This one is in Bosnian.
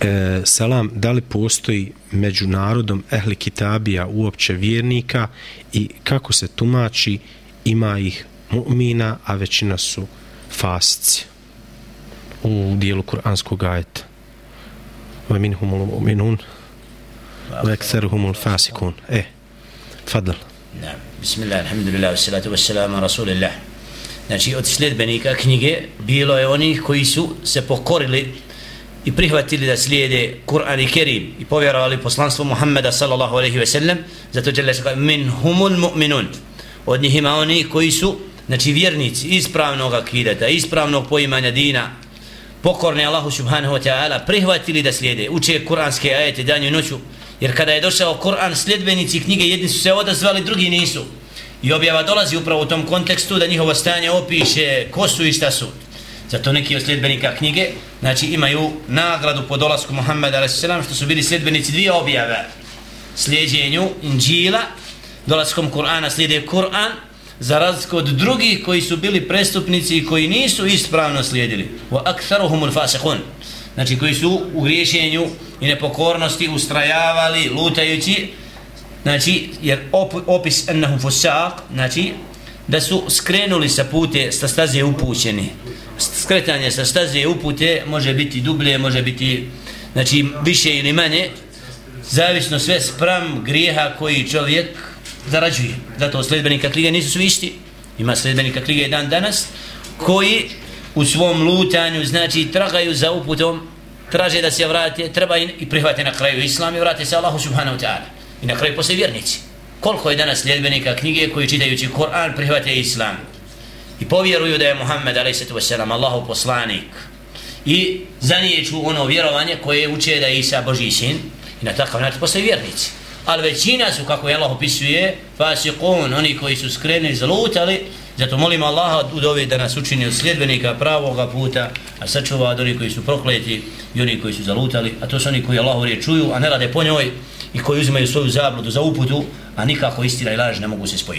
e, selam, da li postoji među narodom ehli kitabija uopće vjernika i kako se tumači ima ih mu'mina, a većina su fasci u dijelu kuranskog ajeta. Wa minhumul mu'minun wa aktharuhumul fasikun. E, fadl. Da. Bismillah, alhamdulillah, wassalatu wassalamu rasulillah. Znači, od sljedbenika knjige bilo je onih koji su se pokorili i prihvatili da slijede Kur'an i Kerim i povjerovali poslanstvo Muhammeda sallallahu alaihi ve sellem zato će se min humul mu'minun. Od njih ima oni koji su znači vjernici ispravnog akideta ispravnog poimanja dina pokorni Allahu subhanahu wa ta'ala prihvatili da slijede uče kuranske ajete danju i noću jer kada je došao Kur'an sljedbenici knjige jedni su se odazvali drugi nisu. I objava dolazi upravo u tom kontekstu da njihovo stanje opiše ko su i šta su. Zato neki od sljedbenika knjige, znači imaju nagradu po dolasku Muhammeda a.s. što su bili sljedbenici dvije objave. Slijedjenju Inđila, dolaskom Kur'ana slijede Kur'an, za razliku od drugih koji su bili prestupnici i koji nisu ispravno slijedili. Wa aktharuhumul fasiqun. Znači koji su u griješenju i nepokornosti ustrajavali, lutajući, znači, jer op, opis ennahum fusaq, znači, da su skrenuli sa pute, sa staze upućeni skretanje sa staze upute može biti dublje, može biti znači više ili manje zavisno sve spram grijeha koji čovjek zarađuje. Zato sledbenika knjige nisu svi isti. Ima sledbenika knjige dan danas koji u svom lutanju znači tragaju za uputom traže da se vrate treba i prihvate na kraju islam i vrate se Allahu subhanahu ta'ala. I na kraju posle vjernici. Koliko je danas sljedbenika knjige koji čitajući Koran prihvate islam? I povjeruju da je Muhammed a.s. Allahov poslanik. I zanijeću ono vjerovanje koje uče da je Isa Boži sin i na takav način postoji vjernici. Ali većina su kako je Allah opisuje fasikun, oni koji su skreni zalutali. Zato molimo Allaha u dovi da nas učini od sljedbenika pravoga puta a sačuva od oni koji su prokleti i oni koji su zalutali a to su oni koji Allahu riječ čuju a ne rade po njoj i koji uzimaju svoju zabludu za uputu a nikako istina i laž ne mogu se spojiti.